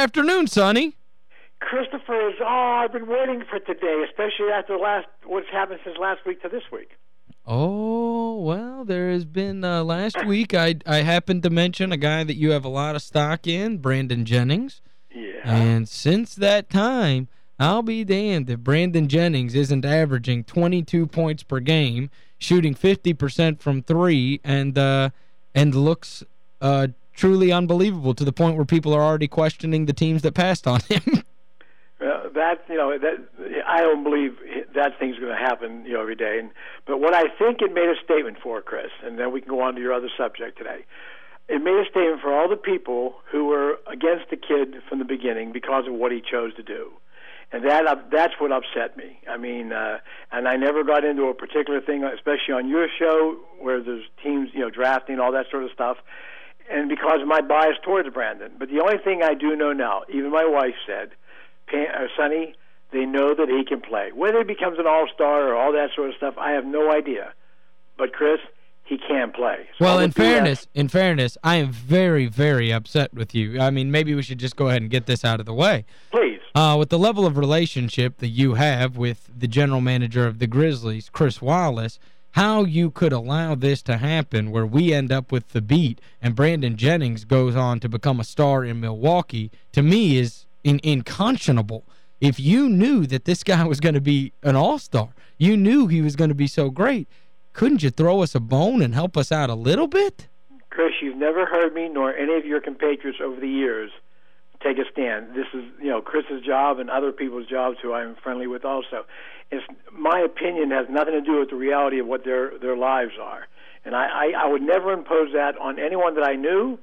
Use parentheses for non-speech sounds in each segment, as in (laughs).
afternoon, Sonny. Christopher is, oh, I've been waiting for today, especially after last what's happened since last week to this week. Oh, well, there has been uh, last week I I happened to mention a guy that you have a lot of stock in, Brandon Jennings. Yeah. And since that time, I'll be damned if Brandon Jennings isn't averaging 22 points per game, shooting 50% from three, and uh, and looks uh, truly unbelievable to the point where people are already questioning the teams that passed on him. (laughs) Uh, that you know that I don't believe that thing's going to happen you know every day. And, but what I think it made a statement for Chris, and then we can go on to your other subject today. It made a statement for all the people who were against the kid from the beginning because of what he chose to do and that uh, that's what upset me. I mean, uh, and I never got into a particular thing, especially on your show where there's teams, you know, drafting all that sort of stuff, and because of my bias towards Brandon. But the only thing I do know now, even my wife said, uh, Sonny, they know that he can play. Whether he becomes an all-star or all that sort of stuff, I have no idea. But Chris, he can play. So well, in fairness, in fairness, I am very, very upset with you. I mean, maybe we should just go ahead and get this out of the way. Please. Uh, with the level of relationship that you have with the general manager of the Grizzlies, Chris Wallace, how you could allow this to happen where we end up with the beat and Brandon Jennings goes on to become a star in Milwaukee, to me is in inconscionable. If you knew that this guy was going to be an all-star, you knew he was going to be so great, couldn't you throw us a bone and help us out a little bit? Chris, you've never heard me nor any of your compatriots over the years take a stand. This is, you know, Chris's job and other people's jobs who I'm friendly with also. It's, my opinion has nothing to do with the reality of what their their lives are. And I, I, I would never impose that on anyone that I knew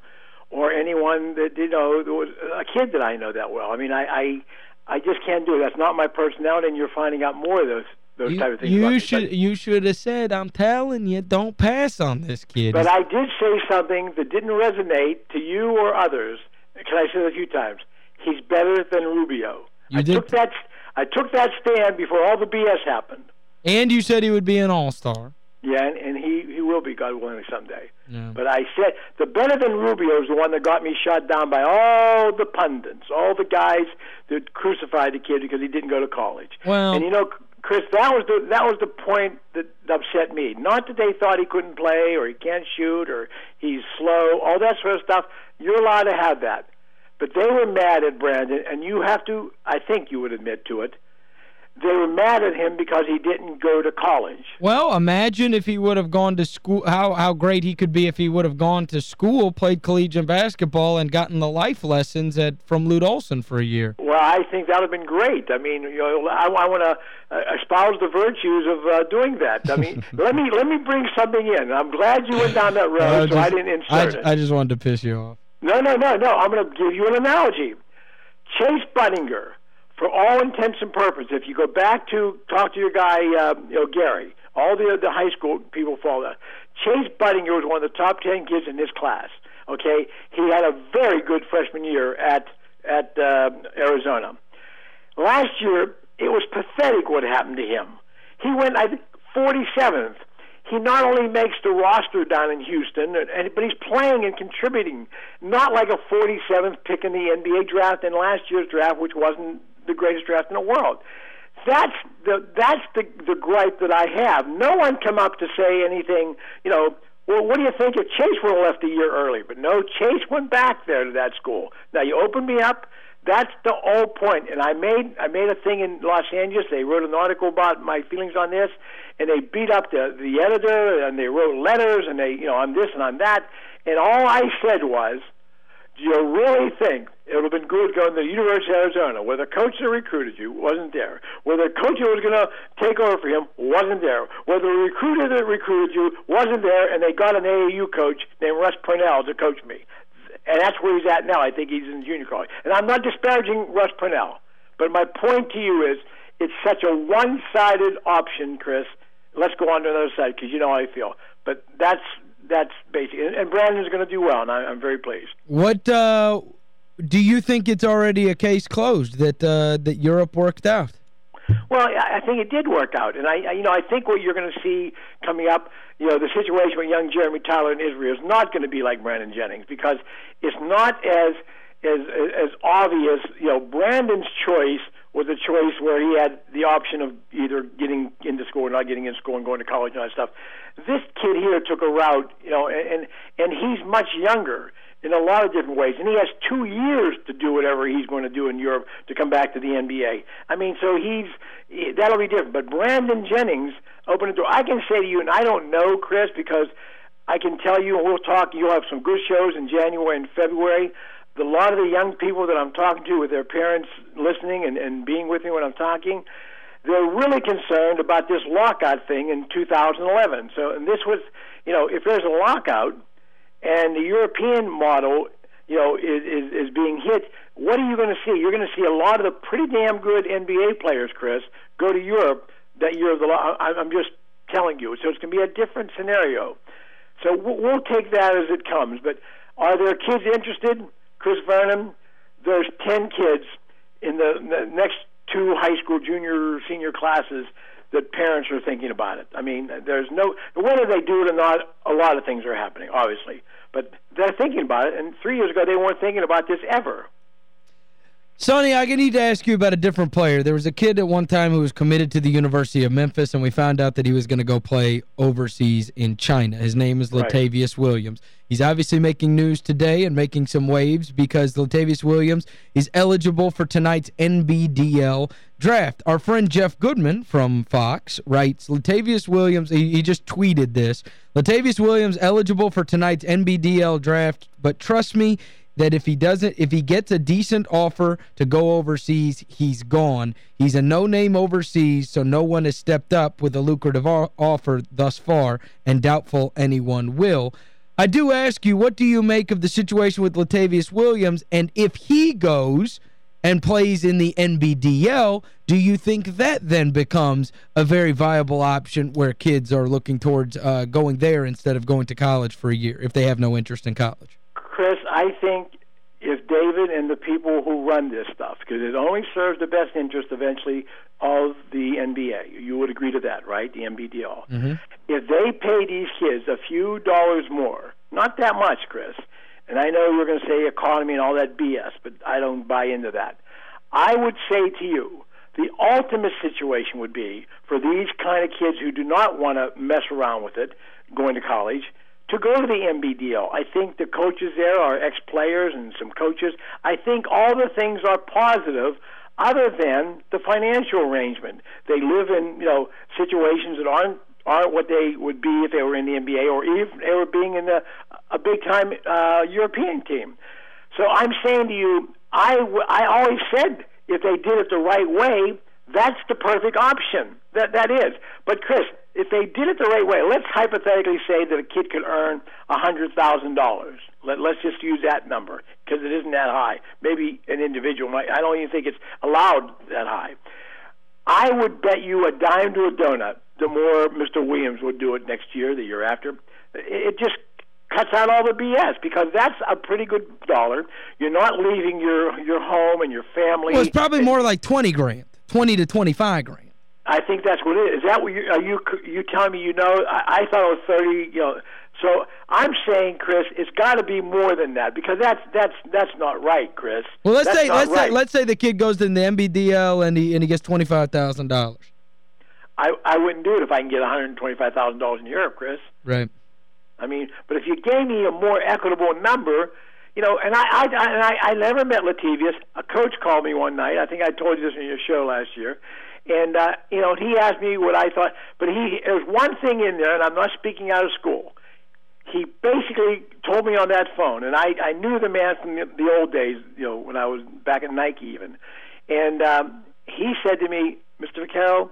or anyone that, you know, was a kid that I know that well. I mean, I, I, I just can't do it. That's not my personality, and you're finding out more of those those you, type of things. You should you should have said, I'm telling you, don't pass on this kid. But I did say something that didn't resonate to you or others. Can I say it a few times? He's better than Rubio. You I did took that I took that stand before all the BS happened. And you said he would be an all-star. Yeah, and, and he, he will be, God willing, someday. Yeah. But I said the better than Rubio is the one that got me shot down by all the pundits, all the guys that crucified the kid because he didn't go to college. Well, and you know, Chris, that was the that was the point that upset me. Not that they thought he couldn't play or he can't shoot or he's slow, all that sort of stuff. You're allowed to have that, but they were mad at Brandon, and you have to. I think you would admit to it they were mad at him because he didn't go to college. Well, imagine if he would have gone to school, how, how great he could be if he would have gone to school, played collegiate basketball, and gotten the life lessons at from Lute Olson for a year. Well, I think that would have been great. I mean, you know, I, I want to uh, espouse the virtues of uh, doing that. I mean, (laughs) let me let me bring something in. I'm glad you went down that road, uh, so just, I didn't insert I, it. I just wanted to piss you off. No, no, no, no. I'm going to give you an analogy. Chase Budinger for all intents and purposes, if you go back to talk to your guy, uh, you know, Gary, all the the high school people follow that. Chase Budinger was one of the top ten kids in his class. Okay, he had a very good freshman year at at uh, Arizona. Last year, it was pathetic what happened to him. He went, I think, 47th. He not only makes the roster down in Houston, but he's playing and contributing, not like a 47th pick in the NBA draft and last year's draft, which wasn't the greatest draft in the world. That's the that's the the gripe that I have. No one come up to say anything. You know, well, what do you think if Chase would have left a year early? But no, Chase went back there to that school. Now you open me up. That's the whole point. And I made I made a thing in Los Angeles. They wrote an article about my feelings on this, and they beat up the the editor, and they wrote letters, and they you know on this and on that. And all I said was, do you really think it would have been good going to the University of Arizona, where the coach that recruited you wasn't there, where the coach that was going to take over for him wasn't there, where the recruiter that recruited you wasn't there, and they got an AAU coach named Russ Pennell to coach me. And that's where he's at now. I think he's in junior college. And I'm not disparaging Russ Pennell, but my point to you is it's such a one-sided option, Chris. Let's go on to another side because you know how I feel. But that's that's basic. And, and Brandon's going to do well, and I, am very pleased. What uh, do you think it's already a case closed that uh, that Europe worked out? Well, I think it did work out, and I, you know, I think what you're going to see coming up, you know, the situation with young Jeremy Tyler in Israel is not going to be like Brandon Jennings because it's not as as as obvious. You know, Brandon's choice was a choice where he had the option of either getting into school or not getting into school and going to college and all that stuff. This kid here took a route, you know, and and he's much younger in a lot of different ways, and he has two years to do whatever he's going to do in Europe to come back to the NBA. I mean, so he's that'll be different. But Brandon Jennings opened the door. I can say to you, and I don't know Chris because I can tell you, and we'll talk. You'll have some good shows in January and February a lot of the young people that I'm talking to with their parents listening and, and being with me when I'm talking, they're really concerned about this lockout thing in 2011. So, and this was, you know, if there's a lockout and the European model, you know, is, is, is being hit, what are you going to see? You're going to see a lot of the pretty damn good NBA players, Chris, go to Europe that year of the I'm just telling you. So it's going to be a different scenario. So we'll take that as it comes. But are there kids interested? Chris Vernon, there's 10 kids in the next two high school junior senior classes that parents are thinking about it. I mean, there's no whether they do it or not. A lot of things are happening, obviously, but they're thinking about it. And three years ago, they weren't thinking about this ever. Sonny, I need to ask you about a different player. There was a kid at one time who was committed to the University of Memphis, and we found out that he was going to go play overseas in China. His name is Latavius right. Williams. He's obviously making news today and making some waves because Latavius Williams is eligible for tonight's NBDL draft. Our friend Jeff Goodman from Fox writes, Latavius Williams, he, he just tweeted this, Latavius Williams eligible for tonight's NBDL draft, but trust me, that if he doesn't if he gets a decent offer to go overseas, he's gone. He's a no-name overseas, so no one has stepped up with a lucrative offer thus far, and doubtful anyone will. I do ask you, what do you make of the situation with Latavius Williams, and if he goes and plays in the NBDL, do you think that then becomes a very viable option where kids are looking towards uh, going there instead of going to college for a year if they have no interest in college? Chris, I think if David and the people who run this stuff, because it only serves the best interest eventually of the NBA. You would agree to that, right? The NBDL. Mm -hmm. If they pay these kids a few dollars more, not that much, Chris, and I know you're going to say economy and all that BS, but I don't buy into that. I would say to you, the ultimate situation would be for these kind of kids who do not want to mess around with it, going to college, to go to the NBDL. I think the coaches there are ex players and some coaches. I think all the things are positive other than the financial arrangement. They live in, you know, situations that aren't aren't what they would be if they were in the NBA or if they were being in a, a big time uh, European team. So I'm saying to you, I, I always said if they did it the right way, that's the perfect option. That that is. But Chris, if they did it the right way, let's hypothetically say that a kid could earn a hundred thousand dollars. Let let's just use that number because it isn't that high. Maybe an individual might. I don't even think it's allowed that high. I would bet you a dime to a donut. The more Mr. Williams would do it next year, the year after, it just cuts out all the BS because that's a pretty good dollar. You're not leaving your your home and your family. Well, it's probably more like 20 grand, 20 to 25 grand. I think that's what it is. Is that what you are you you telling me you know? I, I thought it was thirty. You know, so I'm saying, Chris, it's got to be more than that because that's that's that's not right, Chris. Well, let's that's say let's right. say let's say the kid goes in the NBDL and he and he gets twenty five thousand dollars. I I wouldn't do it if I can get one hundred twenty five thousand dollars in Europe, Chris. Right. I mean, but if you gave me a more equitable number, you know, and I I and I, I never met Latavius. A coach called me one night. I think I told you this in your show last year and uh, you know, he asked me what I thought, but he there's one thing in there, and I'm not speaking out of school. He basically told me on that phone, and I I knew the man from the, the old days, you know, when I was back at Nike even, and um, he said to me, Mr. Vaccaro,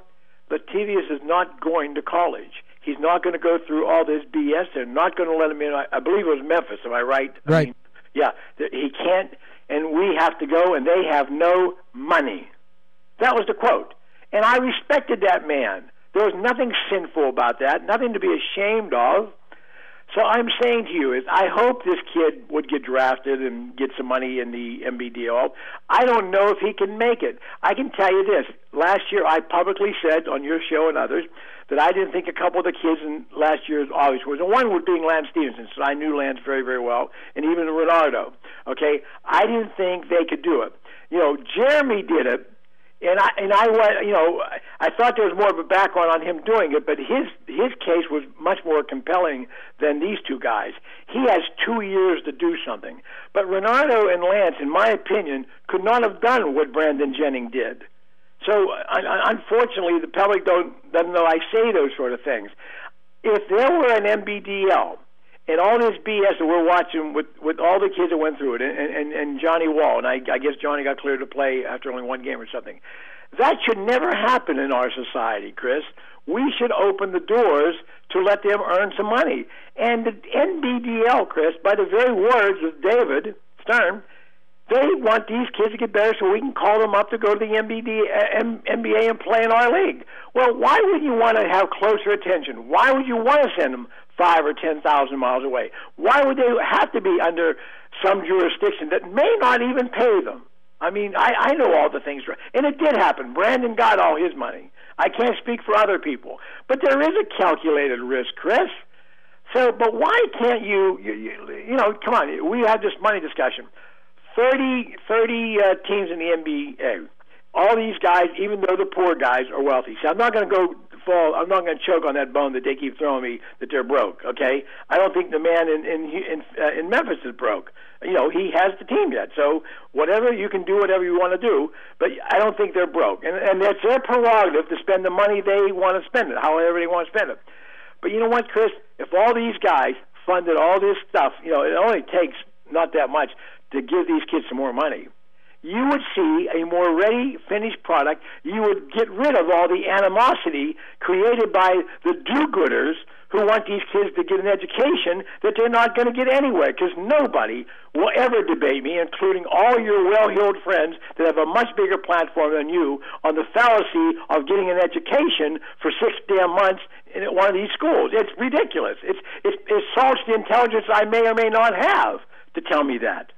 Latavius is not going to college. He's not going to go through all this BS. They're not going to let him in. I, I believe it was Memphis. Am I right? Right. I mean, yeah. He can't, and we have to go, and they have no money. That was the quote. And I respected that man. There was nothing sinful about that, nothing to be ashamed of. So I'm saying to you is I hope this kid would get drafted and get some money in the NBDL. I don't know if he can make it. I can tell you this. Last year I publicly said on your show and others that I didn't think a couple of the kids in last year's August was, and one was being Lance Stephenson, so I knew Lance very, very well, and even Renardo. Okay, I didn't think they could do it. You know, Jeremy did it, and I and I was you know I thought there was more of a background on him doing it, but his his case was much more compelling than these two guys. He has two years to do something, but Renardo and Lance, in my opinion, could not have done what Brandon Jennings did. So unfortunately, the public don't doesn't I say those sort of things. If there were an NBDL and all this BS that we're watching with with all the kids that went through it, and and, and Johnny Wall, and I, I guess Johnny got cleared to play after only one game or something. That should never happen in our society, Chris. We should open the doors to let them earn some money. And the NBDL, Chris, by the very words of David Stern, they want these kids to get better so we can call them up to go to the MBD, uh, M- NBA and play in our league. Well, why would you want to have closer attention? Why would you want to send them five or ten thousand miles away? Why would they have to be under some jurisdiction that may not even pay them? I mean, I, I know all the things, and it did happen. Brandon got all his money. I can't speak for other people, but there is a calculated risk, Chris. So, but why can't you, you, you, you know, come on, we had this money discussion. 30, 30 uh, teams in the NBA. All these guys, even though the poor guys, are wealthy. See, I'm not going to go fall. I'm not going to choke on that bone that they keep throwing me that they're broke. Okay, I don't think the man in in in, uh, in Memphis is broke. You know, he has the team yet. So whatever you can do, whatever you want to do, but I don't think they're broke, and and that's their prerogative to spend the money they want to spend it, however they want to spend it. But you know what, Chris? If all these guys funded all this stuff, you know, it only takes not that much to give these kids some more money you would see a more ready, finished product. You would get rid of all the animosity created by the do-gooders who want these kids to get an education that they're not going to get anywhere because nobody will ever debate me, including all your well-heeled friends that have a much bigger platform than you, on the fallacy of getting an education for six damn months in one of these schools. It's ridiculous. It's, it's, it insults the intelligence I may or may not have to tell me that.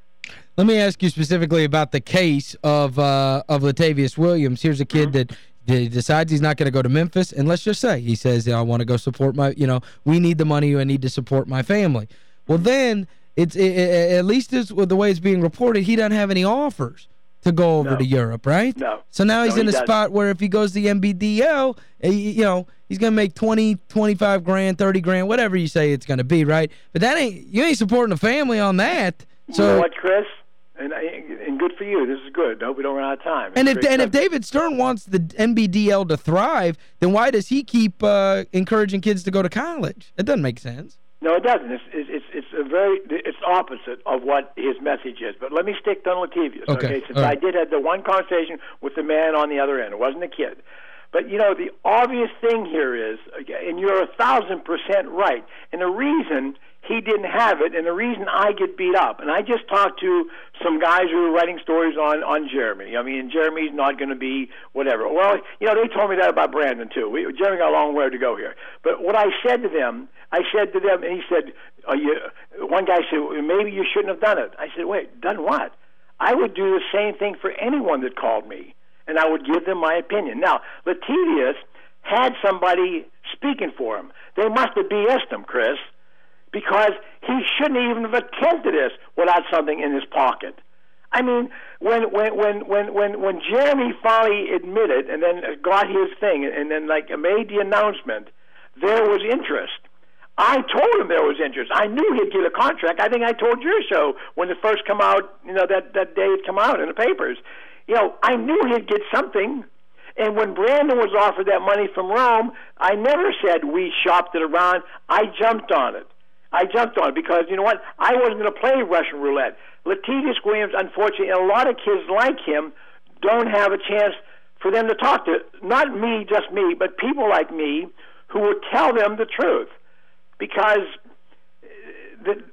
Let me ask you specifically about the case of uh, of Latavius Williams. Here's a kid mm-hmm. that he decides he's not going to go to Memphis, and let's just say he says, I want to go support my, you know, we need the money, I need to support my family. Well, then, it's it, it, at least it's, with the way it's being reported, he doesn't have any offers to go over no. to Europe, right? No. So now he's no, in he a doesn't. spot where if he goes to the NBDL, eh, you know, he's going to make 20, 25 grand, 30 grand, whatever you say it's going to be, right? But that ain't you ain't supporting the family on that. So you know what, Chris? And, and good for you. This is good. I hope we don't run out of time. and if and if David Stern wants the NBDL to thrive, then why does he keep uh, encouraging kids to go to college? It doesn't make sense. No, it doesn't. It's it's it's a very it's opposite of what his message is. But let me stick to Latavius, okay? okay? Since right. I did have the one conversation with the man on the other end. It wasn't a kid. But you know, the obvious thing here is, and you're a thousand percent right. And the reason he didn't have it, and the reason I get beat up. And I just talked to some guys who were writing stories on on Jeremy. I mean, Jeremy's not going to be whatever. Well, you know, they told me that about Brandon too. We, Jeremy got a long way to go here. But what I said to them, I said to them, and he said, Are you? One guy said, maybe you shouldn't have done it. I said, wait, done what? I would do the same thing for anyone that called me, and I would give them my opinion. Now, Latavius had somebody speaking for him. They must have BS'd him, Chris because he shouldn't even have attempted this without something in his pocket. I mean, when when when when when when Jeremy finally admitted and then got his thing and then like made the announcement, there was interest. I told him there was interest. I knew he'd get a contract. I think I told your show when it first come out, you know, that that day it come out in the papers. You know, I knew he'd get something. And when Brandon was offered that money from Rome, I never said we shopped it around. I jumped on it. I jumped on it because you know what? I wasn't going to play Russian roulette. Latavius Williams, unfortunately, and a lot of kids like him don't have a chance for them to talk to. Not me, just me, but people like me who will tell them the truth because uh, the.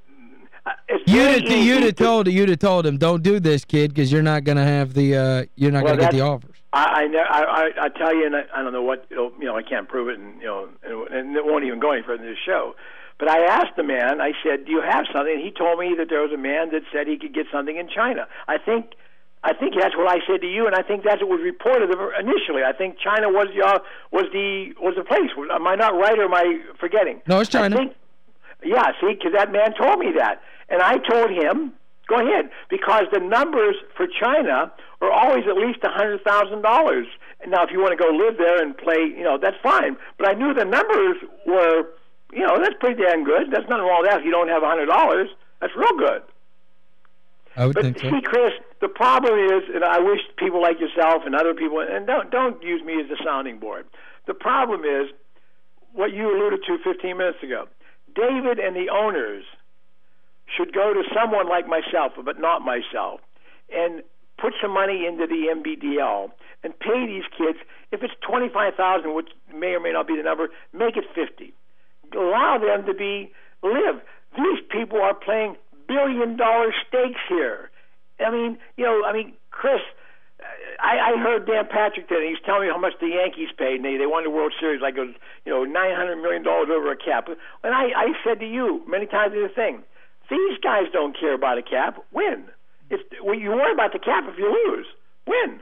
Uh, you'd have, you'd have told you'd have told him don't do this kid because you're not going to have the uh, you're not well, going to get the offers. I I, know, I I tell you and I, I don't know what you know I can't prove it and you know and, and it won't even go any further in this show. But I asked the man, I said, do you have something? And he told me that there was a man that said he could get something in China. I think I think that's what I said to you, and I think that's what was reported initially. I think China was the uh, was the was the place. Am I not right, or am I forgetting? No, it's China. Think, yeah, see, because that man told me that, and I told him, go ahead, because the numbers for China are always at least a hundred thousand dollars. Now, if you want to go live there and play, you know, that's fine. But I knew the numbers were, you know, that's pretty damn good. That's nothing wrong with that. If you don't have a hundred dollars, that's real good. I would but think so. see, Chris, the problem is, and I wish people like yourself and other people, and don't don't use me as a sounding board. The problem is what you alluded to 15 minutes ago. David and the owners should go to someone like myself, but not myself, and put some money into the NBDL and pay these kids. If it's 25,000, which may or may not be the number, make it 50. Allow them to be live. These people are playing billion dollar stakes here. I mean, you know, I mean, Chris, I, I heard Dan Patrick today. He's telling me how much the Yankees paid, and they they won the World Series like it was, you know, nine hundred million dollars over a cap. And I I said to you many times the thing, these guys don't care about a cap. Win. It's well, you worry about the cap if you lose. Win.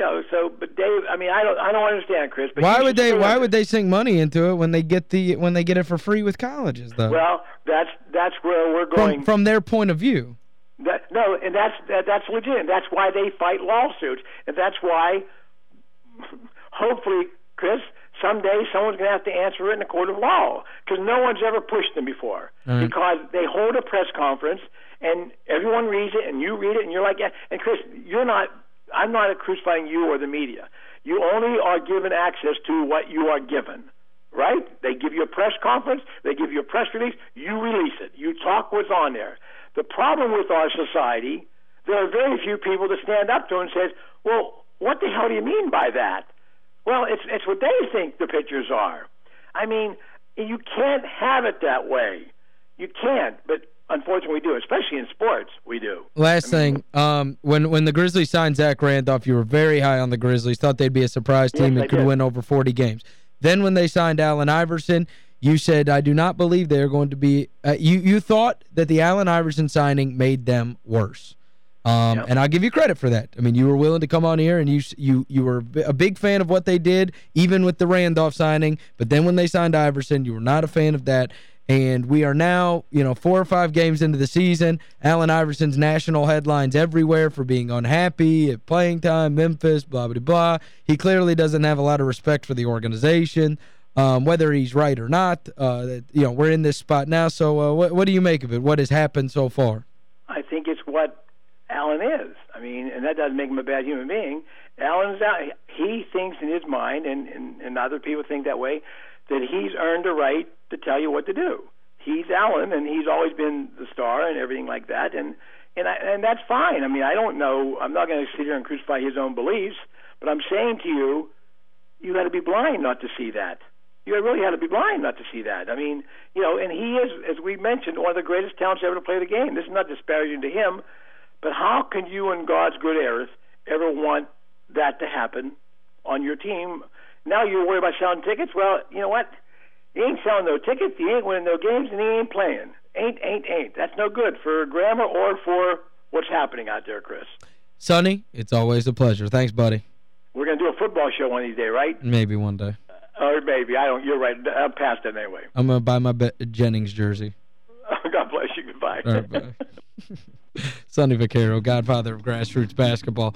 You know, so but Dave, I mean, I don't I don't understand, Chris. But why would they why would they sink money into it when they get the when they get it for free with colleges though? Well, that's that's where we're going. From, from their point of view. That no, and that's that, that's legit. That's why they fight lawsuits, and that's why hopefully, Chris, someday someone's going to have to answer it in a court of law because no one's ever pushed them before right. because they hold a press conference and everyone reads it and you read it and you're like, yeah. and Chris, you're not I'm not crucifying you or the media. You only are given access to what you are given, right? They give you a press conference, they give you a press release, you release it. You talk what's on there. The problem with our society, there are very few people to stand up to and says, "Well, what the hell do you mean by that?" Well, it's it's what they think the pictures are. I mean, you can't have it that way. You can't, but unfortunately we do, especially in sports, we do. Last I mean, thing, um, when when the Grizzlies signed Zach Randolph, you were very high on the Grizzlies, thought they'd be a surprise team yes, that could did. win over 40 games. Then when they signed Allen Iverson, you said, I do not believe they're going to be uh, you you thought that the Allen Iverson signing made them worse. Um, yep. and I'll give you credit for that. I mean, you were willing to come on here and you you you were a big fan of what they did even with the Randolph signing, but then when they signed Iverson, you were not a fan of that. And we are now, you know, four or five games into the season. Allen Iverson's national headlines everywhere for being unhappy at playing time, Memphis, blah, blah, blah. He clearly doesn't have a lot of respect for the organization, um, whether he's right or not. Uh, you know, we're in this spot now. So uh, what, what do you make of it? What has happened so far? I think it's what Allen is. I mean, and that doesn't make him a bad human being. Allen's out. He thinks in his mind, and, and, and other people think that way, that he's earned a right to tell you what to do. He's Allen, and he's always been the star and everything like that, and and I, and that's fine. I mean, I don't know. I'm not going to sit here and crucify his own beliefs, but I'm saying to you, you got to be blind not to see that. You really had to be blind not to see that. I mean, you know, and he is, as we mentioned, one of the greatest talents ever to play the game. This is not disparaging to him, but how can you, in God's good earth, ever want that to happen on your team? Now you're worried about selling tickets. Well, you know what? He ain't selling no tickets. He ain't winning no games, and he ain't playing. Ain't, ain't, ain't. That's no good for grammar or for what's happening out there, Chris. Sonny, it's always a pleasure. Thanks, buddy. We're going to do a football show one of these days, right? Maybe one day. Uh, or maybe. I don't. You're right. I'm past it anyway. I'm going to buy my Jennings jersey. (laughs) God bless you. Goodbye. Right. (laughs) (laughs) Sonny Vaccaro, godfather of grassroots basketball.